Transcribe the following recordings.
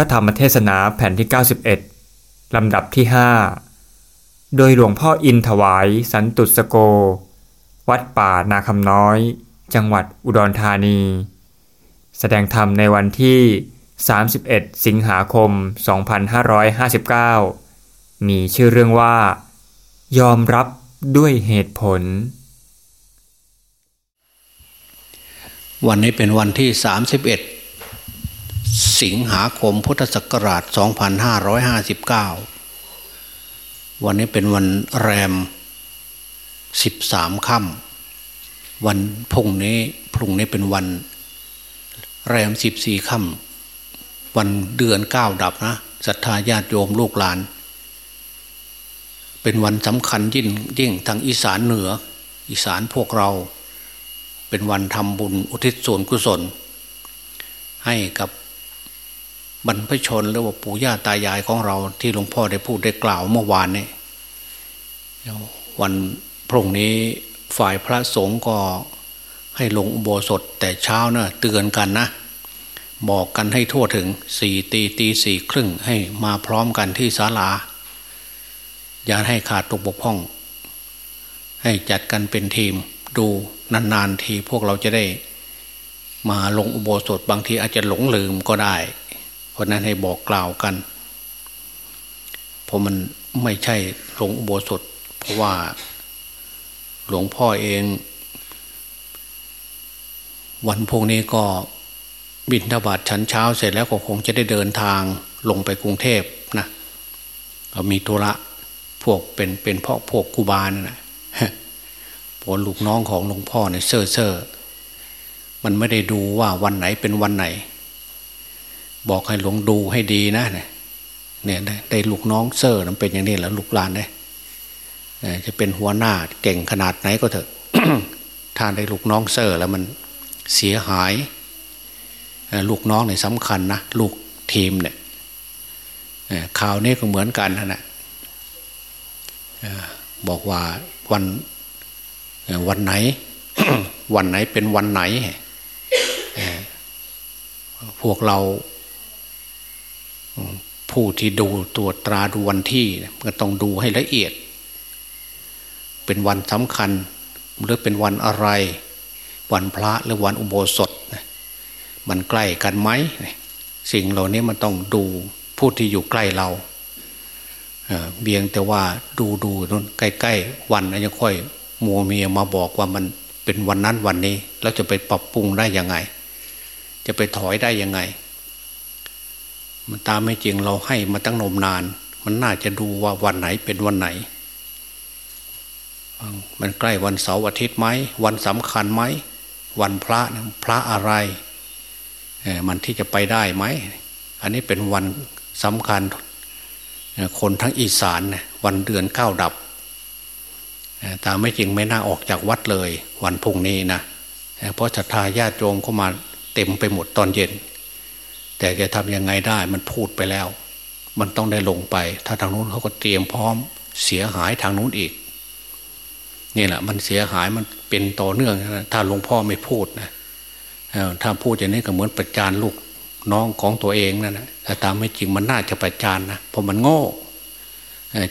พระธรรมเทศนาแผ่นที่ 91 ลำดับที่ 5 โดยหลวงพ่ออินถวายสันตุสโก วัดป่านาคำน้อย จังหวัดอุดรธานี แสดงธรรมในวันที่ 31 สิงหาคม 2559 มีชื่อเรื่องว่า ยอมรับด้วยเหตุผล วันนี้เป็นวันที่ 31 สิงหาคมพุทธศักราช 2559 วันนี้เป็นวันแรม 13ค่ำวันพุ่งนี้พรุ่งนี้เป็นวัน แรม 14ค่ำวันเดือนเก้าดับนะศรัทธาญาติโยมลูกหลาน เป็นวันสำคัญยิ่งยิ่งทางอีสานเหนือ อีสานพวกเรา เป็นวันทำบุญอุทิศส่วนกุศลให้กับ บรรพชนหรือว่าปู่ย่าตายายของเรา ที่หลวงพ่อได้พูดได้กล่าวเมื่อวานนี้วันพรุ่งนี้ฝ่ายพระสงฆ์ก็ให้ลงอุโบสถแต่เช้าเนะเตือนกันนะ บอกกันให้ทั่วถึงสี่ตีตีสี่ครึ่งให้มาพร้อมกันที่ศาลา อย่าให้ขาดตกบกพร่อง ให้จัดกันเป็นทีมดูนานๆทีพวกเราจะได้ มาลงอุโบสถบางทีอาจจะหลงลืมก็ได้ ราะนั้นให้บอกกล่าวกัน เพราะมันไม่ใช่หลงอุโบสถ เพราะว่าหลวงพ่อเอง วันพวกนี้ก็บินทบาทชั้นเช้าเสร็จแล้วก็คงจะได้เดินทางลงไปกรุงเทพนะก็มีธุระพวกเป็นเป็นพ่อพวกกูบาลนะผลลูกน้องของหลวงพ่อเนี่ยเซ่อเซ่อมันไม่ได้ดูว่าวันไหนเป็นวันไหน บอกให้หลวงดูให้ดีนะเนี่ยได้ลูกน้องเซ่อมันเป็นอย่างนี้แหละลูกหลานเนี่ยจะเป็นหัวหน้าเก่งขนาดไหนก็เถอะถ้าได้ลูกน้องเซ่อแล้วมันเสียหาย ลูกน้องเนี่ยสำคัญนะลูกทีมเนี่ยข่าวนี้ก็เหมือนกันนะบอกว่าวันวันไหน วันไหนเป็นวันไหนพวกเรา ผู้ที่ดูตรวจตราดูวันที่ก็ต้องดูให้ละเอียด เป็นวันสำคัญ หรือเป็นวันอะไร วันพระหรือวันอุโบสถ มันใกล้กันไหมสิ่งเหล่านี้มันต้องดูผู้ที่อยู่ใกล้เราเบียงแต่ว่าดูดูนู่นใกล้ๆวันยังค่อยมัวเมียมาบอกว่ามันเป็นวันนั้นวันนี้ เราจะไปปรับปรุงได้ยังไง จะไปถอยได้ยังไง มันตามไม่จริงเราให้มาตั้งนมนาน มันน่าจะดูว่าวันไหนเป็นวันไหน มันใกล้วันเสาร์อาทิตย์ไหมวันสำคัญไหมวันพระพระอะไรมันที่จะไปได้ไหม อันนี้เป็นวันสำคัญคนทั้งอีสานวันเดือนเก้าดับตามไม่จริงไม่น่าออกจากวัดเลย วันพุ่งนี้นะเพราะศรัทธาญาติโยมเข้ามาเต็มไปหมดตอนเย็น แต่จะทำยังไงได้มันพูดไปแล้ว มันต้องได้ลงไป ถ้าทางนู้นเขาก็เตรียมพร้อม เสียหายทางนู้นอีกนี่แหละมันเสียหายมันเป็นต่อเนื่องถ้าหลวงพ่อไม่พูดนะถ้าพูดอย่างนี้ก็เหมือนประจานลูกน้องของตัวเองนั่นนะแต่ตามไม่จริงมันน่าจะประจานนะเพราะมันโง่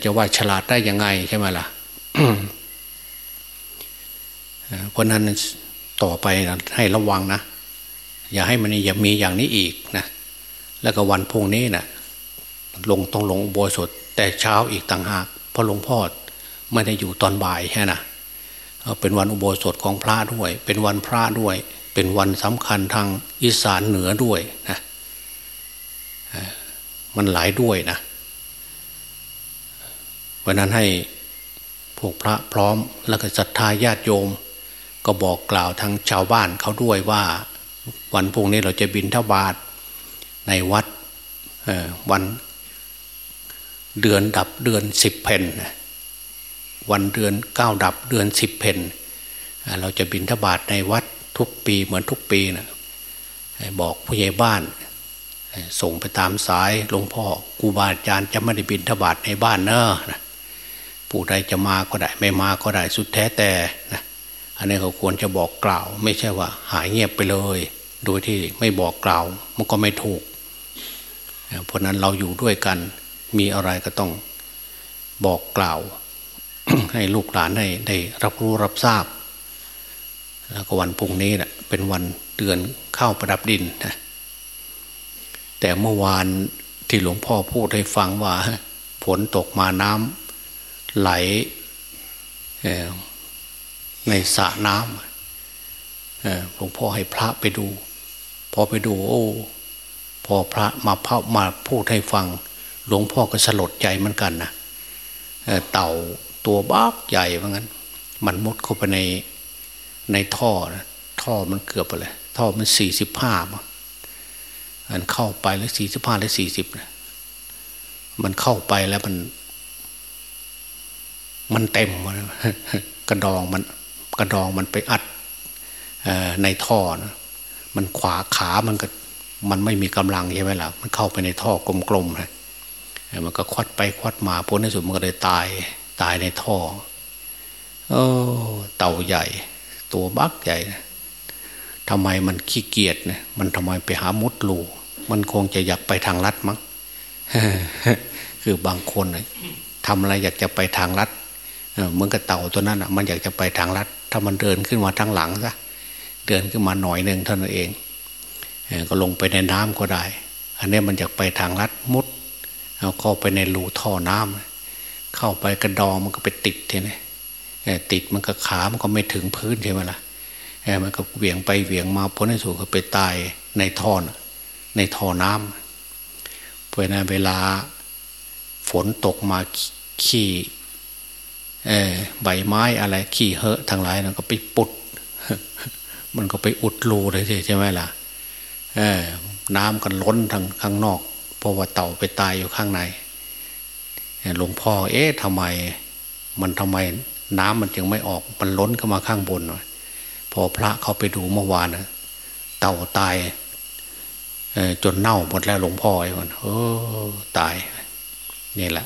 จะว่าฉลาดได้ยังไงใช่ไหมล่ะเพราะนั้นต่อไปนะให้ระวังนะ อย่าให้มันอย่ามีอย่างนี้อีกนะ แล้วก็วันพุ่งนี้นะลงต้องลงอุโบสถแต่เช้าอีกต่างหากเพราะหลวงพ่อไม่ได้อยู่ตอนบ่ายใช่นะเป็นวันอุโบสถของพระด้วย เป็นวันพระด้วย เป็นวันสำคัญทางอีสานเหนือด้วยนะมันหลายด้วยนะเพราะนั้นให้พวกพระพร้อมแล้วก็ศรัทธาญาติโยม ก็บอกกล่าวทางชาวบ้านเขาด้วยว่า วันพรุ่งนี้เราจะบินทบาท ในวัดวันเดือนดับเดือนสิบเพนวันเดือนเก้าดับเดือนสิบเพนเราจะบินทบาทในวัดทุกปีเหมือนทุกปีนะบอกผู้ใหญ่บ้าน ส่งไปตามสายหลวงพ่อกูบาอาจารย์จะไม่ได้บินทบาทในบ้านเนอะผู้ใดจะมาก็ได้ไม่มาก็ได้สุดแท้แต่นะอันนี้เขาควรจะบอกกล่าว ไม่ใช่ว่าหายเงียบไปเลย โดยที่ไม่บอกกล่าวมันก็ไม่ถูก เพราะนั้นเราอยู่ด้วยกัน มีอะไรก็ต้องบอกกล่าว ให้ลูกหลานได้ได้รับรู้รับทราบ แล้วก็วันพุ่งนี้นะเป็นวันเดือนเข้าประดับดินนะแต่เมื่อวานที่หลวงพ่อพูดให้ฟังว่าฝนตกมาน้ำไหลในสระน้ำหลวงพ่อให้พระไปดู พอไปดู โอ้ พอพระมาพามาพูดให้ฟัง หลวงพ่อก็สลดใจเหมือนกันนะเต่าตัวบ้าใหญ่ว่างั้นมันมุดเข้าไปในในท่อนะท่อมันเกือบไปเลยท่อมันสี่สิบห้ามั้งมันเข้าไปแล้วสี่สิบห้าแล้วสี่สิบนะมันเข้าไปแล้วมัน มันเต็มกระดองมันกระดองมันไปอัดในท่อนะมันขวาขามันก็ มันไม่มีกำลังใช่ไหมล่ะ มันเข้าไปในท่อกลมๆนะมันก็ควัดไปควัดมาพ้นในสุดมันก็เลยตายตายในท่อโอ้เต่าใหญ่ ตัวบักใหญ่ทำไมมันขี้เกียจเนี่ยมันทำไมไปหามุดลูมันคงจะอยากไปทางลัดมั้งคือบางคนทำอะไรอยากจะไปทางลัดเหมือนกับเต่าตัวนั้นอะ มันอยากจะไปทางลัด ถ้ามันเดินขึ้นมาทางหลังซะเดินขึ้นมาหน่อยหนึ่งเท่านั้นเอง ก็ลงไปในน้ำก็ได้ อันนี้มันอยากไปทางลัดมุดเอาเข้าไปในรูท่อน้ำเข้าไปกระดองมันก็ไปติดทีนี้ติดมันก็ขามันก็ไม่ถึงพื้นใช่ไหมล่ะมันก็เหวี่ยงไปเหวี่ยงมาพ้นในสุดก็ไปตายในท่อนในท่อน้ำเพราะนั้นเวลาฝนตกมาขี้ใบไม้อะไรขี้เหอะทั้งหลายมันก็ไปปุด มันก็ไปอุดรูเลยใช่ไหมล่ะ น้ำกันล้นทางข้างนอกเพราะว่าเต่าไปตายอยู่ข้างในหลวงพ่อ เอ๊ะทำไม มันทำไมน้ำมันยังไม่ออกมันล้นเข้ามาข้างบนหน่อยพอพระเขาไปดูเมื่อวานนะเต่าตายจนเน่าหมดแล้วหลวงพ่อไอ้คนเออตาย นี่แหละ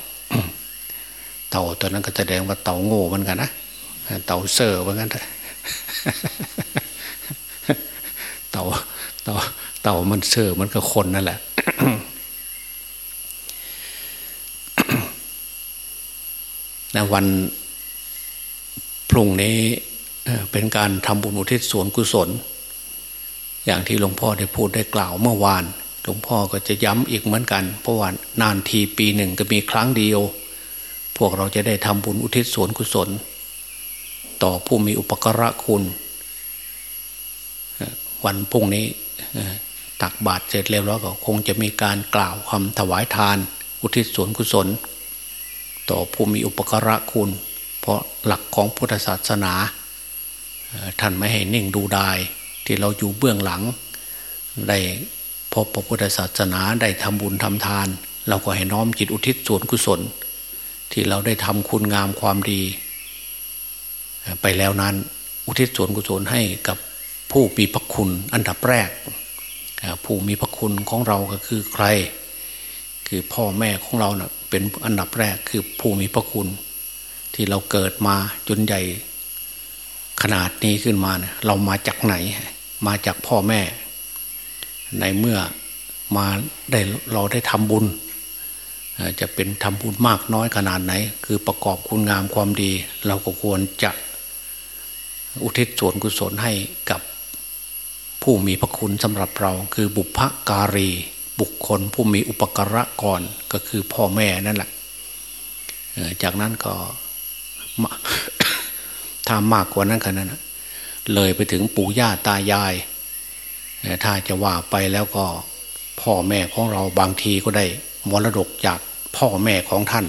เต่าตัวนั้นก็แสดงว่าเต่าโง่เหมือนกันนะเต่าเซ่อเหมือนกันเต่าเต่า เต่ามันเซ่อมันก็คนนั่นแหละในวันพรุ่งนี้เป็นการทำบุญอุทิศส่วนกุศล อย่างที่หลวงพ่อได้พูดได้กล่าวเมื่อวาน หลวงพ่อก็จะย้ำอีกเหมือนกัน เพราะว่านานทีปีหนึ่งก็มีครั้งเดียว พวกเราจะได้ทำบุญอุทิศส่วนกุศล ต่อผู้มีอุปการะคุณ วันพรุ่งนี้ ตักบาตรเสร็จแล้วแล้วก็คงจะมีการกล่าวคำถวายทาน อุทิศส่วนกุศล ต่อผู้มีอุปการะคุณ เพราะหลักของพุทธศาสนา ท่านไม่ให้นิ่งดูดายที่เราอยู่เบื้องหลัง ได้พบพระพุทธศาสนาได้ทำบุญทำทาน เราก็ให้น้อมจิตอุทิศส่วนกุศล ที่เราได้ทำคุณงามความดี ไปแล้วนั้นอุทิศส่วนกุศลให้กับผู้มีพระคุณอันดับแรก ผู้มีพระคุณของเราก็คือใคร คือพ่อแม่ของเราเนะ่เป็นอันดับแรกคือผู้มีพระคุณ ที่เราเกิดมาจนใหญ่ขนาดนี้ขึ้นมาเนี่ยเรามาจากไหน มาจากพ่อแม่ ในเมื่อมาได้เราได้ทำบุญ จะเป็นทำบุญมากน้อยขนาดไหน คือประกอบคุณงามความดี เราก็ควรจะอุทิศส่วนกุศลให้กับ ผู้มีพระคุณสำหรับเราคือบุพการี บุคคลผู้มีอุปการะก่อนก็คือพ่อแม่นั่นแหละจากนั้นก็ถ้ามากกว่านั้นขนาดนั้นเลยไปถึงปู่ย่าตายาย ถ้าจะว่าไปแล้วก็พ่อแม่ของเราบางทีก็ได้มรดกจากพ่อแม่ของท่าน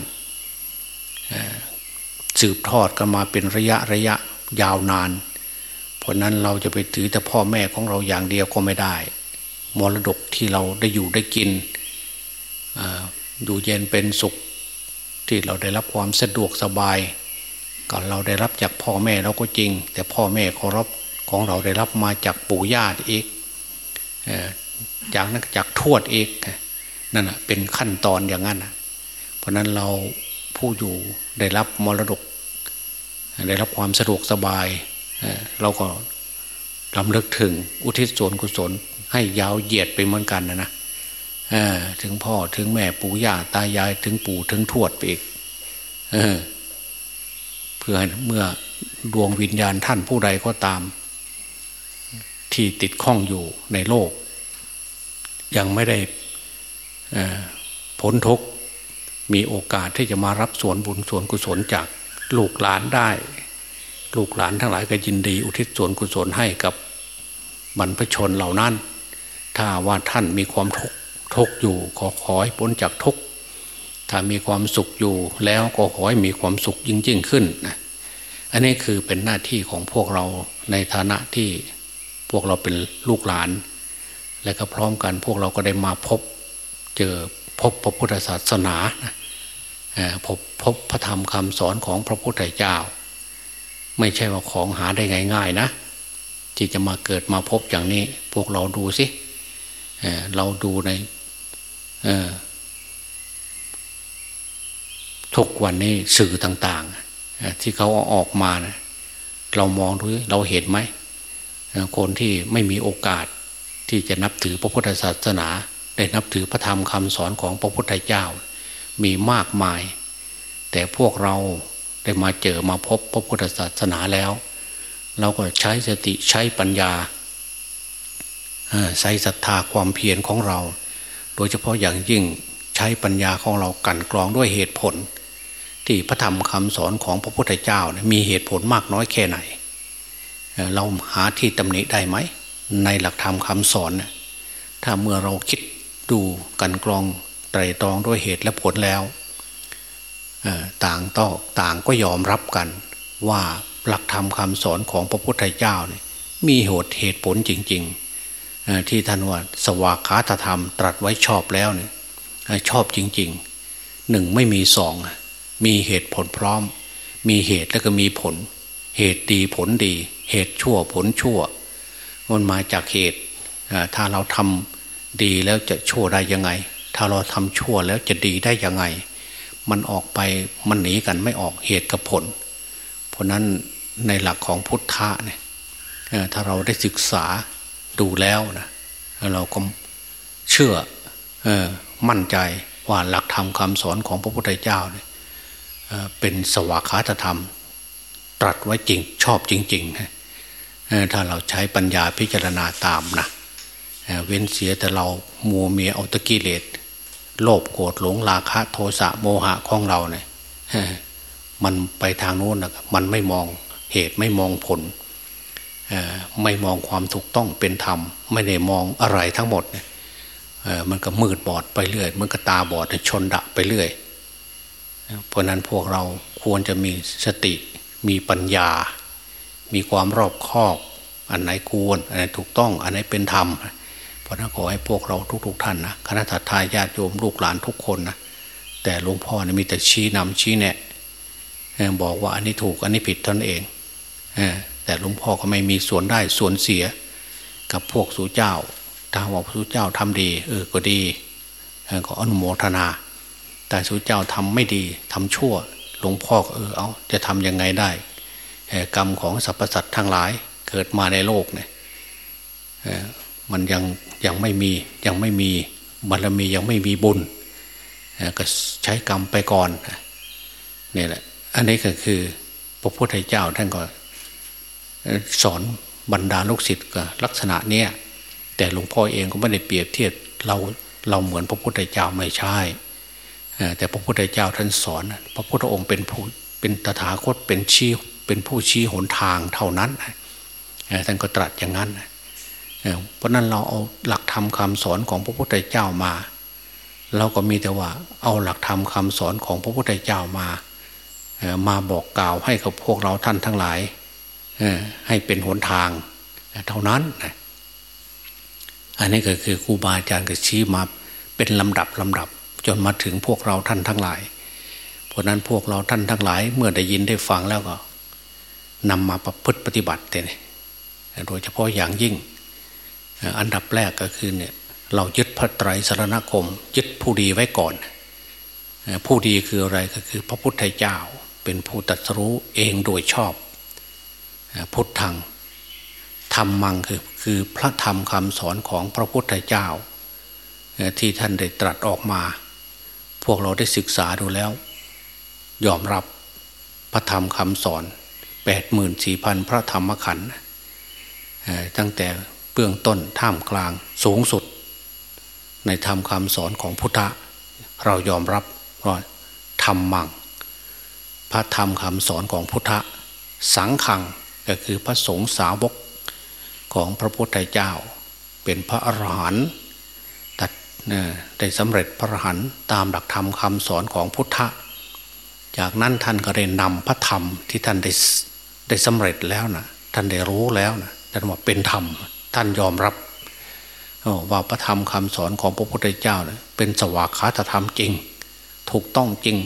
สืบทอดกันมาเป็นระยะระยะยาวนาน เพราะนั้นเราจะไปถือแต่พ่อแม่ของเราอย่างเดียวก็ไม่ได้ มรดกที่เราได้อยู่ได้กินอยู่เย็นเป็นสุข ที่เราได้รับความสะดวกสบายก็เราได้รับจากพ่อแม่เราก็จริง แต่พ่อแม่เคารพของเราได้รับมาจากปู่ย่าอีกจากนั้นจากทวดอีกนั่นเป็นขั้นตอนอย่างนั้นเพราะนั้นเราผู้อยู่ได้รับมรดก ได้รับความสะดวกสบาย เราก็ลำลึกถึง อุทิศส่วนกุศล ให้ยาวเหยียดไปเหมือนกันนะนะถึงพ่อถึงแม่ปู่ย่าตายายถึงปู่ถึงทวดไปอีกเเพื่อเมื่อดวงวิญญาณท่านผู้ใดก็ตาม ที่ติดข้องอยู่ในโลก ยังไม่ได้พ้นทุกมีโอกาสที่จะมารับส่วนบุญส่วนกุศลจากลูกหลานได้ ลูกหลานทั้งหลายก็ยินดี อุทิศส่วนกุศลให้กับบรรพชนเหล่านั้น ถ้าว่าท่านมีความทุกข์ทุกอยู่ขอขอให้พ้นจากทุกข์ถ้ามีความสุขอยู่แล้วก็ขอให้มีความสุขยิ่งยิ่งขึ้นนะอันนี้คือเป็นหน้าที่ของพวกเราในฐานะที่พวกเราเป็นลูกหลาน และก็พร้อมกันพวกเราก็ได้มาพบเจอพบพระพุทธศาสนาพบพบพระธรรมคำสอนของพระพุทธเจ้า ไม่ใช่ว่าของหาได้ง่าย ๆ นะ ที่จะมาเกิดมาพบอย่างนี้ พวกเราดูสิเเราดูในทุกวันนี้สื่อต่างๆ ที่เขาออกมานะเรามองดูเราเห็นไหม คนที่ไม่มีโอกาสที่จะนับถือพระพุทธศาสนา ได้นับถือพระธรรมคำสอนของพระพุทธเจ้า มีมากมาย แต่พวกเรา ได้มาเจอมาพบพระพุทธศาสนาแล้ว เราก็ใช้สติใช้ปัญญาใช้ศรัทธาความเพียรของเรา โดยเฉพาะอย่างยิ่งใช้ปัญญาของเรากันกรองด้วยเหตุผล ที่พระธรรมคำสอนของพระพุทธเจ้ามีเหตุผลมากน้อยแค่ไหน เราหาที่ตำหนิได้ไหม ในหลักธรรมคำสอน ถ้าเมื่อเราคิดดูกันกรองไตรตรองด้วยเหตุและผลแล้ว ต่างต้องต่างก็ยอมรับกันว่าหลักธรรมคำสอนของพระพุทธเจ้าเนี่ยมีเหตุเหตุผลจริง ๆ ที่ท่านว่าสวากขาธรรมตรัสไว้ชอบแล้วเนี่ยชอบจริงๆหนึ่งไม่มีสองมีเหตุผลพร้อม มีเหตุแล้วก็มีผล เหตุดีผลดี เหตุชั่วผลชั่ว มันมาจากเหตุถ้าเราทำดีแล้วจะชั่วได้ยังไง ถ้าเราทำชั่วแล้วจะดีได้ยังไง มันออกไปมันหนีกันไม่ออกเหตุกับผล เพราะนั้นในหลักของพุทธะเนี่ยถ้าเราได้ศึกษาดูแล้วนะเราก็เชื่ออมั่นใจว่าหลักธรรมคำสอนของพระพุทธเจ้าเนี่ยเป็นสวากขาตธรรม ตรัสไว้จริงชอบจริงๆถ้าเราใช้ปัญญาพิจารณาตามนะเว้นเสียแต่เรามัวเมียเอาตะกี้เลส โลภโกรธหลงราคะ โทสะโมหะของเราเนี่ยมันไปทางโน้นนะมันไม่มองเหตุไม่มองผลไม่มองความถูกต้องเป็นธรรม ไม่ได้มองอะไรทั้งหมดเนี่ยมันก็มืดบอดไปเรื่อย มันก็ตาบอดชนดะไปเรื่อย เพราะนั้นพวกเราควรจะมีสติมีปัญญา มีความรอบคอบ อันไหนควร อันไหนถูกต้อง อันไหนเป็นธรรม ราะนั้นขอให้พวกเราทุกๆท่านนะคณะทาญาติโยมลูกหลานทุกคนนะแต่หลวงพ่อเนี่ยมีแต่ชี้นำชี้แนะบอกว่าอันนี้ถูกอันนี้ผิดท่านเองแต่หลวงพ่อก็ไม่มีส่วนได้ส่วนเสีย กับพวกสู่เจ้าถ้าว่าสู่เจ้าทำดี เออก็ดีก็อนุโมทนา แต่สู่เจ้าทำไม่ดีทำชั่ว หลวงพ่อเออเอาจะทำยังไงได้กรรมของสรรพสัตว์ทั้งหลายเกิดมาในโลกเนี่ย มันยังยังไม่มียังไม่มีบารมียังไม่มีบุญก็ใช้กรรมไปก่อนนี่แหละ อันนี้ก็คือพระพุทธเจ้าท่านก็สอนบรรดาลูกศิษย์กับลักษณะเนี้ยแต่หลวงพ่อเองก็ไม่ได้เปรียบเทียบเราเราเหมือนพระพุทธเจ้าไม่ใช่แต่พระพุทธเจ้าท่านสอน พระพุทธองค์เป็นผู้เป็นตถาคตเป็นชี้เป็นผู้ชี้หนทางเท่านั้นท่านก็ตรัสอย่างนั้น เพราะนั้นเราเอาหลักธรรมคาสอนของพระพุทธเจ้ามา เราก็มีแต่ว่าเอาหลักธรรมคาสอนของพระพุทธเจ้ามามาบอกกล่าวให้กับพวกเราท่านทั้งหลายให้เป็นหนทางเท่านั้น อันนี้ก็คือครูบาอาจารย์ก็ชี้มาเป็นลำดับลำดับ จนมาถึงพวกเราท่านทั้งหลาย เพราะนั้นพวกเราท่านทั้งหลาย เมื่อได้ยินได้ฟังแล้วก็นำมาประพฤติปฏิบัติเนี่ยโดยเฉพาะอย่างยิ่ง อันดับแรกก็คือเนี่ยเรายึดพระไตรสรณคม ยึดผู้ดีไว้ก่อน ผู้ดีคืออะไรก็คือพระพุทธเจ้าเป็นผู้ตัดสู้เองโดยชอบ พุทธังธรรมังคือคือพระธรรมคำสอนของพระพุทธเจ้า ที่ท่านได้ตรัสออกมา พวกเราได้ศึกษาดูแล้ว ยอมรับพระธรรมคำสอนแปดหมื่นสี่พันพระธรรมขันธ์ตั้งแต่ เบื้องต้นท่ามกลางสูงสุด ในธรรมคำสอนของพุทธะ เรายอมรับว่าธรรมมัง พระธรรมคำสอนของพุทธะ สังขังก็คือพระสงฆ์สาวกของพระพุทธเจ้า เป็นพระอรหันต์ตัดได้สำเร็จพระอรหันต์ตามหลักธรรมคำสอนของพุทธะ จากนั้นท่านก็ได้นำพระธรรมที่ท่านได้ได้สำเร็จแล้วนะท่านได้รู้แล้วนะท่านว่าเป็นธรรมานยอมรับว่าพระธรรมคำสอนของพระพุทธเจ้านะเป็นสวากขาธรรมจริง ถูกต้องจริง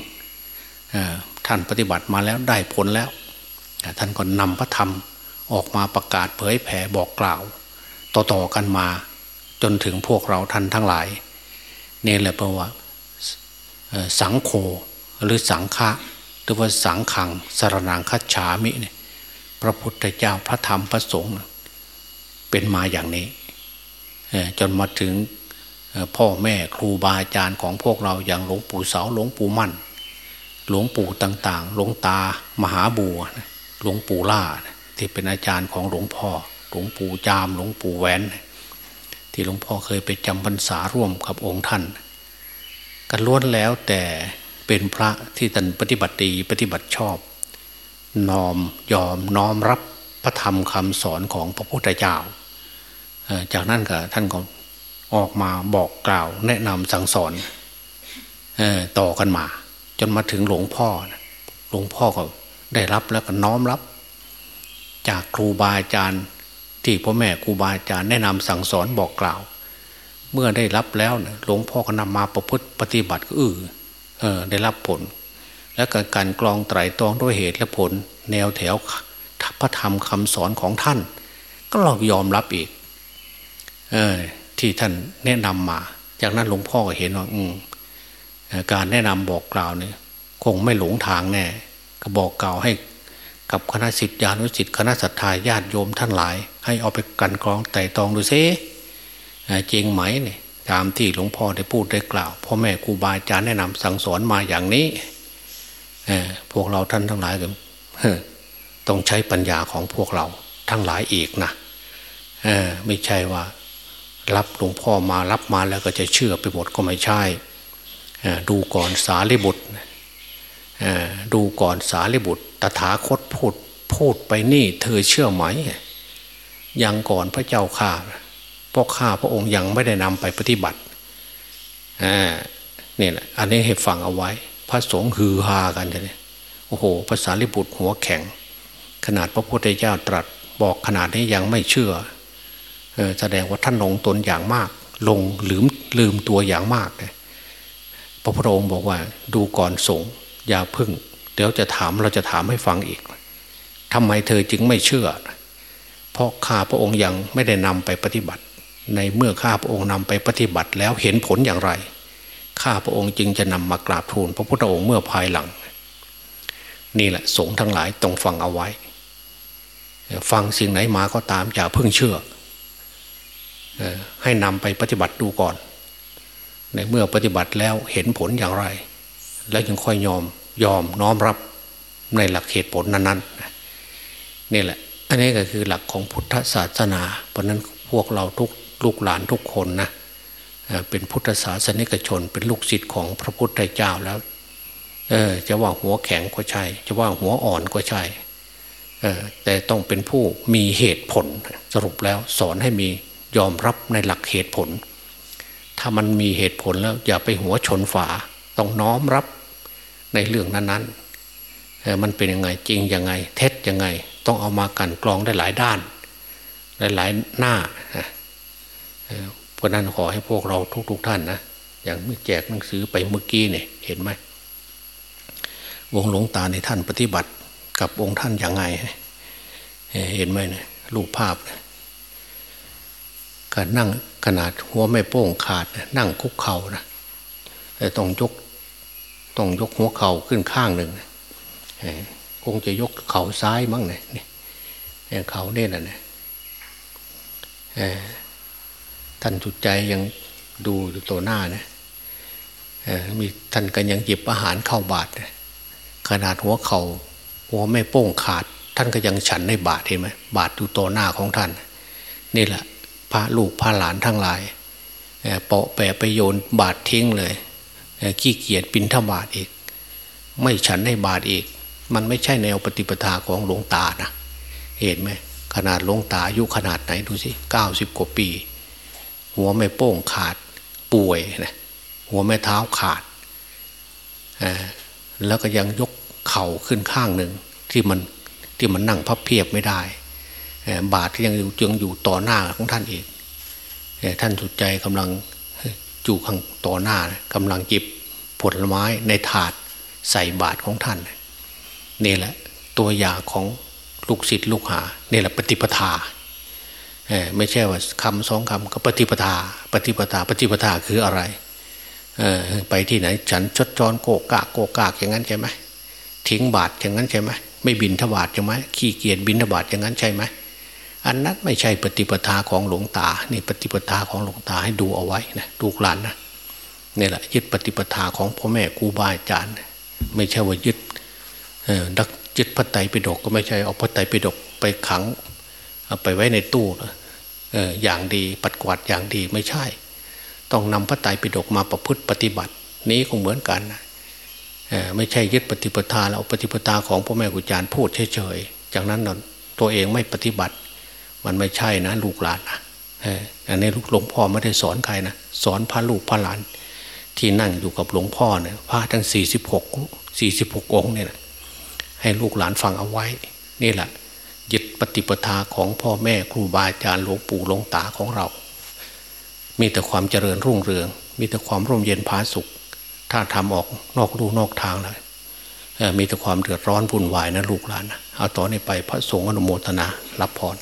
ท่านปฏิบัติมาแล้วได้ผลแล้ว ท่านก็นำพระธรรมออกมาประกาศเผยแผ่บอกกล่าว ต่อๆกันมา จนถึงพวกเราท่านทั้งหลายนี่แหละเพราะว่าสังโฆหรือสังฆะหรือว่าสังขังสารนางคัจฉามิเนี่ยพระพุทธเจ้าพระธรรมพระสงฆ์ เป็นมาอย่างนี้จนมาถึงพ่อแม่ครูบาอาจารย์ของพวกเราอย่างหลวงปู่เสาหลวงปู่มั่น หลวงปู่ต่าง ๆ หลวงตามหาบัวหลวงปู่ล่าที่เป็นอาจารย์ของหลวงพ่อ หลวงปู่จาม หลวงปู่แหวน ที่หลวงพ่อเคยไปจำพรรษาร่วมกับองค์ท่านกันล้วนแล้วแต่เป็นพระที่ท่านปฏิบัติดีปฏิบัติชอบนอมยอมน้อมรับ พระธรรมคำสอนของพระพุทธเจ้า จากนั้นก็ท่านก็ออกมาบอกกล่าวแนะนำสั่งสอนต่อกันมา จนมาถึงหลวงพ่อ หลวงพ่อก็ได้รับแล้วก็น้อมรับ จากครูบาอาจารย์ที่พ่อแม่ครูบาอาจารย์แนะนำสั่งสอนบอกกล่าว เมื่อได้รับแล้วหลวงพ่อก็นำมาประพฤติปฏิบัติก็อือเออได้รับผล และการกรองไตรตรองด้วยเหตุและผล แนวแถว พระธรรมคำสอนของท่าน ก็เรายอมรับอีกออ ที่ท่านแนะนำมา จากนั้นหลวงพ่อก็เห็นว่าอการแนะนำบอกกล่าวเนี่ยคงไม่หลงทางแน่ก็บอกกล่าวให้กับคณะสิทธิานุสิทธิคณะสัตยาญาติโยมท่านหลาย ให้เอาไปกันกรองไต่ตองดูซิจริงไหมเนี่ยตามที่หลวงพ่อได้พูดได้กล่าวพ่อแม่ครูบาอาจารย์แนะนำสั่งสอนมาอย่างนี้พวกเราท่านทั้งหลายก็ ต้องใช้ปัญญาของพวกเราทั้งหลายอีกนะไม่ใช่ว่า รับหลวงพ่อมารับมาแล้วก็จะเชื่อไปหมดก็ไม่ใช่ดูก่อนสารีบุตรดูก่อนสารีบุตร ตถาคตพูดพูดไปนี่เธอเชื่อไหม ยังก่อนพระเจ้าข่าพราะข้าพระองค์ยังไม่ได้นำไปปฏิบัติอ่าเนี่ยอันนี้ให้ฟังเอาไว้ พระสงฆ์ฮือฮากันเลยโอ้โหภาษาลิบุตรหัวแข็ง ขนาดพระพุทธเจ้าตรัสบอกขนาดนี้ยังไม่เชื่อแสดงว่าท่านลงตนอย่างมาก ลงลืมลืมตัวอย่างมากเลยพระพุทธองค์บอกว่า ดูก่อนสงอย่าพึ่ง เดี๋ยวจะถามเราจะถามให้ฟังอีกทำไมเธอจึงไม่เชื่อ เพราะข้าพระองค์ยังไม่ได้นำไปปฏิบัติ ในเมื่อข้าพระองค์นำไปปฏิบัติแล้วเห็นผลอย่างไร ข้าพระองค์จึงจะนำมากราบทูล พระพุทธองค์เมื่อภายหลัง นี่แหละสงฆ์ทั้งหลายต้องฟังเอาไว้ ฟังสิ่งไหนมาก็ตามอย่าเพิ่งเชื่อ ให้นำไปปฏิบัติดูก่อน ในเมื่อปฏิบัติแล้วเห็นผลอย่างไร แล้วยังค่อยยอมยอมน้อมรับในหลักเหตุผลนั้นๆนี่แหละ อันนี้ก็คือหลักของพุทธศาสนา เพราะนั้นพวกเราทุกลูกหลานทุกคนนะเป็นพุทธศาสนิกชน เป็นลูกศิษย์ของพระพุทธเจ้าแล้วเออจะว่าหัวแข็งก็ใช่ จะว่าหัวอ่อนก็ใช่ แต่ต้องเป็นผู้มีเหตุผลสรุปแล้วสอนให้มียอมรับในหลักเหตุผล ถ้ามันมีเหตุผลแล้วอย่าไปหัวชนฝา ต้องน้อมรับในเรื่องนั้นๆมันเป็นยังไงจริงยังไง เท็จยังไง ต้องเอามากันกรองได้หลายด้านหลายๆหน้าเพราะนั้นขอให้พวกเราทุก ๆทท่านนะอย่างเมื่อแจกหนังสือไปเมื่อกี้เนี่ยเห็นไหมวงหลวงตาในท่านปฏิบัติ กับองค์ท่านอย่างไง เห็นไหมเนี่ยรูปภาพนการนั่งขนาดหัวไม่โป้งขาดนั่งคุกเข่านะแต่ต้องยกต้องยกหัวเข่าขึ้นข้างหนึ่งคงจะยกเข่าซ้ายมั้งเนี่ยนี่เข่าเนี่ยนะเนี่ยท่านจุดใจยังดูอยู่ตัวหน้านะมีท่านก็ยังหยิบอาหารเข้าบาตรขนาดหัวเข่า หัวไม่โป้งขาด ท่านก็ยังฉันในบาตรเห็นไหมบาตรอยู่ตัวหน้าของท่าน นี่แหละพระลูกพระหลานทั้งหลายเปาะแปะไปโยนบาตรทิ้งเลยขี้เกียจปินทบาทอีก ไม่ฉันในบาตรอีก มันไม่ใช่แนวปฏิปทาของหลวงตานะเห็นไหมขนาดหลวงตาอายุขนาดไหนดูสิเก้าสิบกว่าปี หัวไม่โป้งขาดป่วยนะหัวแม่เท้าขาดแล้วก็ยังยก เข่าขึ้นข้างหนึ่งที่มันที่มันนั่งพับเพียบไม่ได้ บาทยังอยู่จึงอยู่ต่อหน้าของท่านอีกท่านสุดใจกำลังจู่ข้างต่อหน้ากำลังจิบผลไม้ในถาดใส่บาทของท่านนี่แหละตัวอย่างของลูกศิษย์ลูกหานี่แหละปฏิปทาไม่ใช่ว่าคำสองคำก็ปฏิปทา ปฏิปทา ปฏิปทาคืออะไรไปที่ไหนฉันชดจรโกกากโกกากอย่างนั้นใช่ไหม ทิ้งบาทอย่างนั้นใช่ไหมไม่บินทบาทใช่ไหมขี้เกียจบินทบาทอย่างนั้นใช่ไหมอันนั้นไม่ใช่ปฏิปทาของหลวงตา นี่ปฏิปทาของหลวงตาให้ดูเอาไว้นะดูหลานนะนี่แหละยึดปฏิปทาของพ่อแม่ครูบาอาจารย์ ไม่ใช่ว่ายึดดักยึดพระไตรปิฎกก็ไม่ใช่เอาพระไตรปิฎกไปขังเอาไปไว้ในตู้อย่างดีปัดกวาดอย่างดีไม่ใช่ ต้องนำพระไตรปิฎกมาประพฤติปฏิบัติ นี้คงเหมือนกันนะ ไม่ใช่ยึดปฏิปทาแล้วปฏิปทาของพ่อแม่ครูอาจารย์พูดเฉยๆจากนั้นตัวเองไม่ปฏิบัติ มันไม่ใช่นะลูกหลานนะอันนี้ลูกหลวงพ่อไม่ได้สอนใครนะสอนพระลูกพระหลาน ที่นั่งอยู่กับหลวงพ่อเนี่ยพระทั้งสี่สิบหกสี่สิบหกองเนี่ยนะให้ลูกหลานฟังเอาไว้ นี่แหละยึดปฏิปทาของพ่อแม่ครูบาอาจารย์หลวงปู่หลวงตาของเรา มีแต่ความเจริญรุ่งเรือง มีแต่ความร่มเย็นผาสุข ถ้าทำออกนอกรูนอกทางเลยมีแต่ความเดือดร้อนวุ่นวายนะลูกหลานนะเอาต่อนนี้ไปพระสงฆ์อนุโมทนา รับพร